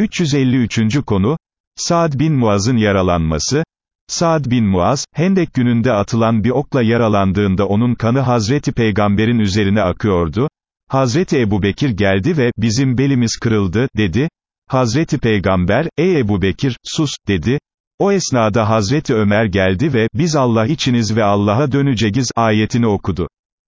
353. konu, Saad bin Muaz'ın yaralanması, Saad bin Muaz, Hendek gününde atılan bir okla yaralandığında onun kanı Hazreti Peygamber'in üzerine akıyordu, Hazreti Ebu Bekir geldi ve, bizim belimiz kırıldı, dedi, Hazreti Peygamber, ey Ebu Bekir, sus, dedi, o esnada Hazreti Ömer geldi ve, biz Allah içiniz ve Allah'a döneceğiz, ayetini okudu.